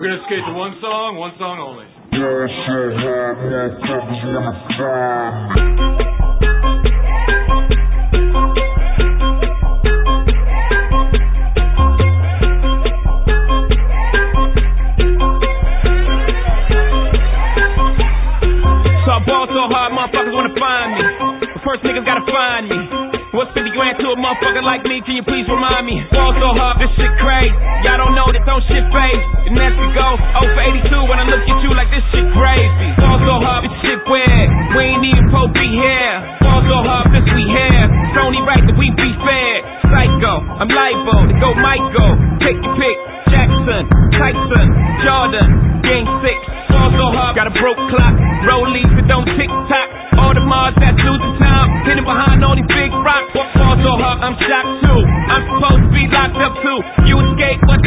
We're gonna skate to one song, one song only. So I ball so hard, motherfuckers wanna find me. But first niggas gotta find me. What's 50 grand to a motherfucker like me? Can you please remind me? Ball so hard, this shit crazy. Y'all don't shit phase. And as we go, 0 for 82 when I look at you like this shit crazy. Ball so hard, this shit weird. We ain't even supposed be here. Ball so hard, this we here. It's only right that we be fair. Psycho, I'm libo to go Michael. Take your pick. Jackson, Tyson, Jordan, Game 6. Ball so hard, got a broke clock. Rollies that don't tick tock. Audemars that's losing time. Hidden behind all these big rocks. Ball so hard, I'm shocked too. I'm supposed to be locked up too. You escape, but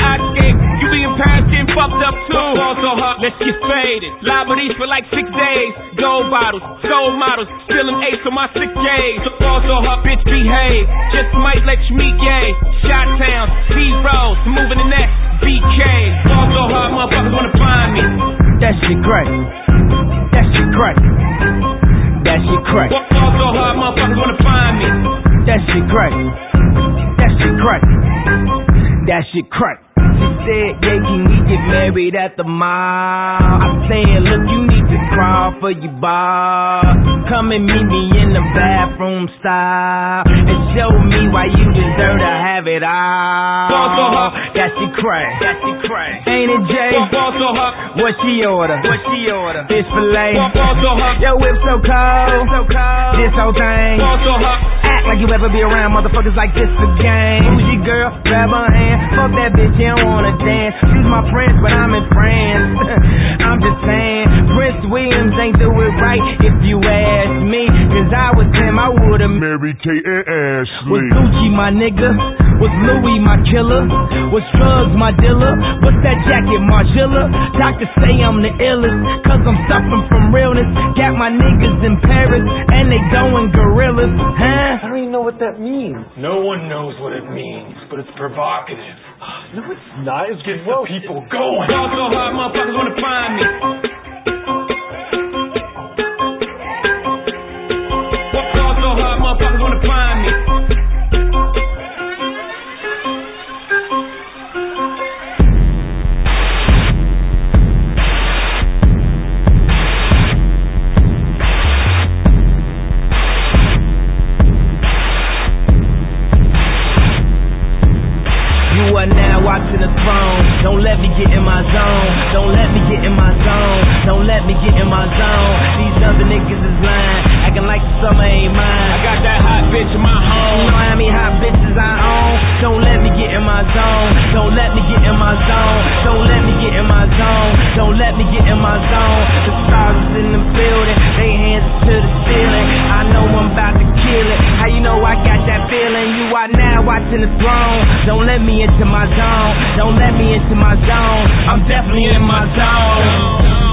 up. Ball so hard, let's get faded. Liberties for like six days. Gold bottles, soul models. Spilling ace on my six days. So ball so hard, bitch, behave. Just might let you meet Ye. Shot town, D-Rose, moving the next BK. Ball so hard, motherfuckers wanna find me. That shit crack. That shit crack. That shit crack. Ball so hard, motherfuckers wanna find me. That shit crack. That shit crack. That shit crack. She said, yeah, can we married at the mall? I said, look, you need to crawl for your bar. Come and meet me in the bathroom style and show me why you deserve to have it all. Ball so hard. That shit crack. That shit crazy. Ain't it, Jay? Ball so hard. What she order? What she order? Fish fillet. Ball so hard. Yo, whip so cold. So cold. This whole thing. Act like you ever be around motherfuckers like this again. Who's your girl? Grab her hand. Fuck that bitch, you don't wanna dance. She's my prince, but I'm in France. I'm just saying, Prince Williams ain't do it right if you ask me. Cause I was him, I would've Mary Kate and Ashley. was Ashley. Gucci my nigga? Was Louis my killer? Was drugs my dealer? What's that jacket, Margiela? Doctors say I'm the illest, cause I'm suffering from realness. Got my niggas in Paris, and they going gorillas, huh? I don't even know what that means. No one knows what it means, but it's provocative. No, it's not. It's Gets gross. the people going. Ball so hard, motherfuckers wanna find me. Let me get in my zone. Don't let me get in my zone. Don't let me get in my zone. These other niggas is lying, acting like the summer ain't mine. I got that hot bitch in my home. You know how many hot bitches I own. Don't let me get in my zone. Don't let me get in my zone. Don't let me get in my zone. Don't let me get in my zone. The stars is in the building. They hands watching the throne. Don't let me into my zone. Don't let me into my zone. I'm definitely in my zone.